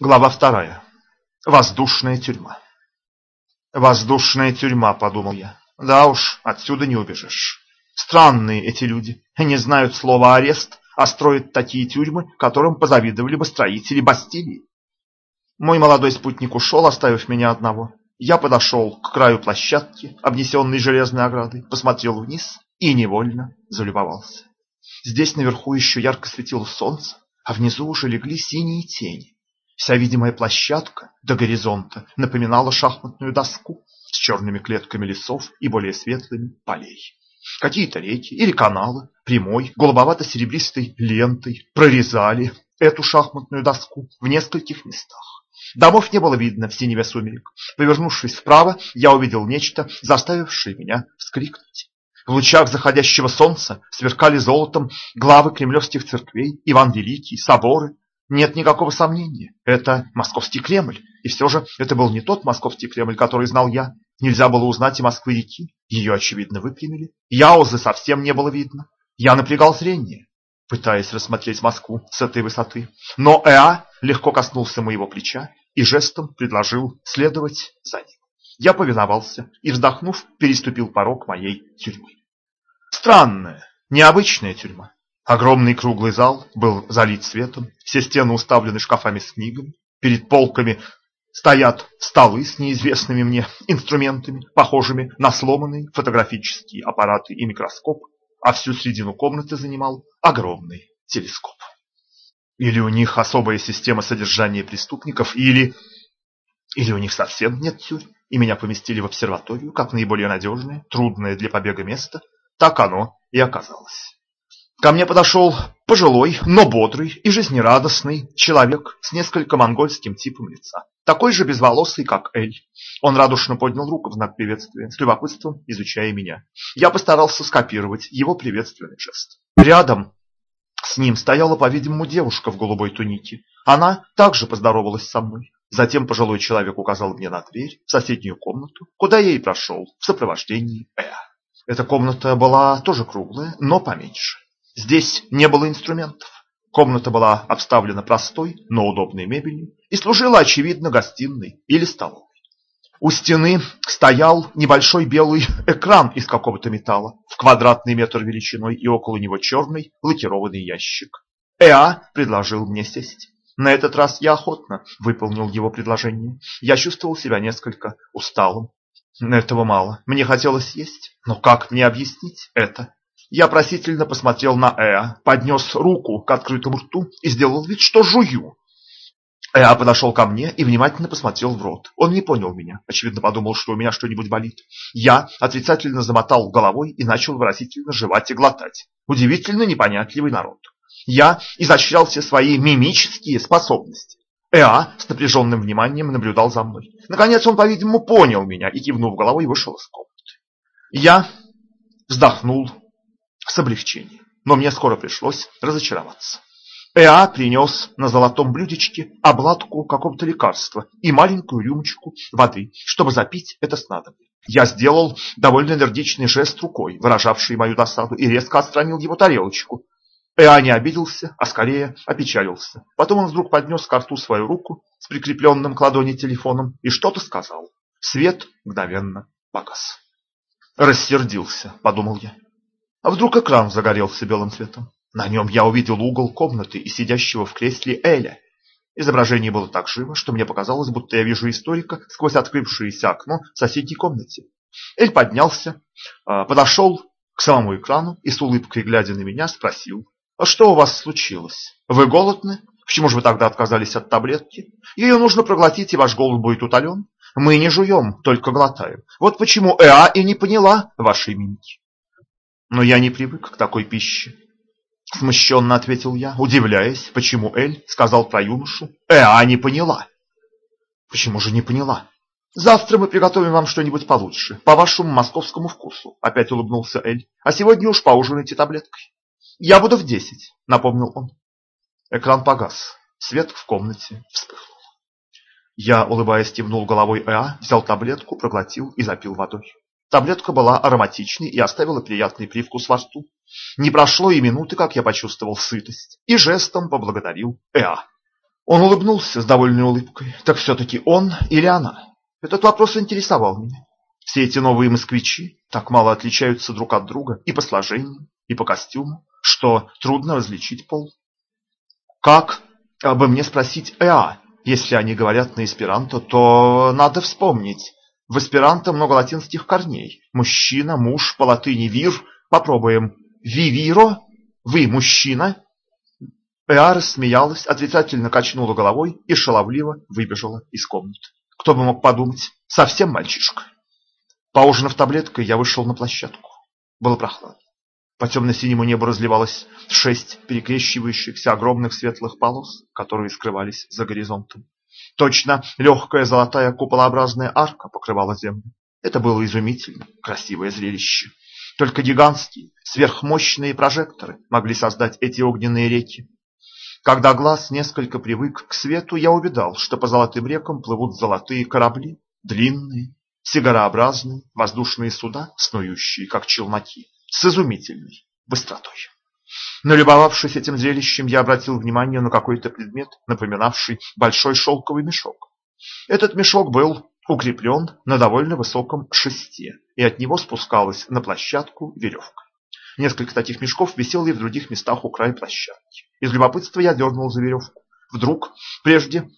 Глава вторая. Воздушная тюрьма. Воздушная тюрьма, подумал я. Да уж, отсюда не убежишь. Странные эти люди. Не знают слова арест, а строят такие тюрьмы, которым позавидовали бы строители Бастилии. Мой молодой спутник ушел, оставив меня одного. Я подошел к краю площадки, обнесенной железной оградой, посмотрел вниз и невольно залюбовался. Здесь наверху еще ярко светило солнце, а внизу уже легли синие тени. Вся видимая площадка до горизонта напоминала шахматную доску с черными клетками лесов и более светлыми полей. Какие-то реки или каналы прямой, голубовато-серебристой лентой прорезали эту шахматную доску в нескольких местах. Домов не было видно в синеве сумерек. Повернувшись вправо, я увидел нечто, заставившее меня вскрикнуть. В лучах заходящего солнца сверкали золотом главы кремлевских церквей, Иван Великий, соборы, нет никакого сомнения, это московский Кремль. И все же это был не тот московский Кремль, который знал я. Нельзя было узнать и Москвы-реки. Ее, очевидно, выпрямили. Яузы совсем не было видно. Я напрягал зрение, пытаясь рассмотреть Москву с этой высоты. Но Эа легко коснулся моего плеча и жестом предложил следовать за ним. Я повиновался и, вздохнув, переступил порог моей тюрьмы. Странная, необычная тюрьма. Огромный круглый зал был залит светом, все стены уставлены шкафами с книгами, перед полками стоят столы с неизвестными мне инструментами, похожими на сломанные фотографические аппараты и микроскоп, а всю середину комнаты занимал огромный телескоп. Или у них особая система содержания преступников, или... Или у них совсем нет тюрьм, и меня поместили в обсерваторию, как наиболее надежное, трудное для побега место. Так оно и оказалось. Ко мне подошел пожилой, но бодрый и жизнерадостный человек с несколько монгольским типом лица. Такой же безволосый, как Эль. Он радушно поднял руку в знак приветствия, с любопытством изучая меня. Я постарался скопировать его приветственный жест. Рядом с ним стояла, по-видимому, девушка в голубой тунике. Она также поздоровалась со мной. Затем пожилой человек указал мне на дверь в соседнюю комнату, куда я и прошел в сопровождении Э. Эта комната была тоже круглая, но поменьше. Здесь не было инструментов. Комната была обставлена простой, но удобной мебелью и служила, очевидно, гостиной или столовой. У стены стоял небольшой белый экран из какого-то металла в квадратный метр величиной и около него черный лакированный ящик. Эа предложил мне сесть. На этот раз я охотно выполнил его предложение. Я чувствовал себя несколько усталым. Этого мало. Мне хотелось есть. Но как мне объяснить это? Я просительно посмотрел на Эа, поднес руку к открытому рту и сделал вид, что жую. Эа подошел ко мне и внимательно посмотрел в рот. Он не понял меня, очевидно подумал, что у меня что-нибудь болит. Я отрицательно замотал головой и начал выразительно жевать и глотать. Удивительно непонятливый народ. Я изощрял все свои мимические способности. Эа с напряженным вниманием наблюдал за мной. Наконец он, по-видимому, понял меня и, кивнув головой, вышел из комнаты. Я вздохнул с облегчением. Но мне скоро пришлось разочароваться. Эа принес на золотом блюдечке обладку какого-то лекарства и маленькую рюмочку воды, чтобы запить это снадобье. Я сделал довольно энергичный жест рукой, выражавший мою досаду, и резко отстранил его тарелочку. Эа не обиделся, а скорее опечалился. Потом он вдруг поднес к рту свою руку с прикрепленным к ладони телефоном и что-то сказал. Свет мгновенно погас. «Рассердился», — подумал я. А вдруг экран загорелся белым цветом? На нем я увидел угол комнаты и сидящего в кресле Эля. Изображение было так живо, что мне показалось, будто я вижу историка сквозь открывшееся окно в соседней комнате. Эль поднялся, а, подошел к самому экрану и с улыбкой, глядя на меня, спросил, «А что у вас случилось? Вы голодны? Почему же вы тогда отказались от таблетки? Ее нужно проглотить, и ваш голод будет утолен. Мы не жуем, только глотаем. Вот почему Эа и не поняла вашей мимики. Но я не привык к такой пище. Смущенно ответил я, удивляясь, почему Эль сказал про юношу. Э, а не поняла. Почему же не поняла? Завтра мы приготовим вам что-нибудь получше, по вашему московскому вкусу, опять улыбнулся Эль. А сегодня уж поужинайте таблеткой. Я буду в десять, напомнил он. Экран погас. Свет в комнате вспыхнул. Я, улыбаясь, кивнул головой Эа, взял таблетку, проглотил и запил водой. Таблетка была ароматичной и оставила приятный привкус во рту. Не прошло и минуты, как я почувствовал сытость, и жестом поблагодарил Эа. Он улыбнулся с довольной улыбкой. Так все-таки он или она? Этот вопрос интересовал меня. Все эти новые москвичи так мало отличаются друг от друга и по сложению, и по костюму, что трудно различить пол. Как бы мне спросить «эа», если они говорят на эсперанто, то надо вспомнить. В эсперанто много латинских корней. Мужчина, муж, по латыни «вир». Попробуем. «Вивиро» – «вы мужчина», Эа рассмеялась, отрицательно качнула головой и шаловливо выбежала из комнаты. Кто бы мог подумать, совсем мальчишка. Поужинав таблеткой, я вышел на площадку. Было прохладно. По темно-синему небу разливалось шесть перекрещивающихся огромных светлых полос, которые скрывались за горизонтом. Точно легкая золотая куполообразная арка покрывала землю. Это было изумительно красивое зрелище. Только гигантские, сверхмощные прожекторы могли создать эти огненные реки, когда глаз несколько привык к свету, я увидал, что по золотым рекам плывут золотые корабли, длинные, сигарообразные воздушные суда, снующие, как челноки, с изумительной быстротой. Налюбовавшись этим зрелищем, я обратил внимание на какой-то предмет, напоминавший большой шелковый мешок. Этот мешок был укреплен на довольно высоком шесте, и от него спускалась на площадку веревка. Несколько таких мешков висело и в других местах у края площадки. Из любопытства я дернул за веревку. Вдруг, прежде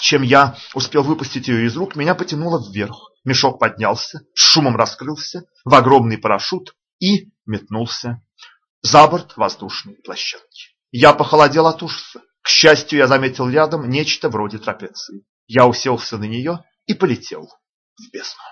чем я успел выпустить ее из рук, меня потянуло вверх. Мешок поднялся, шумом раскрылся в огромный парашют и метнулся за борт воздушной площадки. Я похолодел от ужаса. К счастью, я заметил рядом нечто вроде трапеции. Я уселся на нее и полетел в бездну.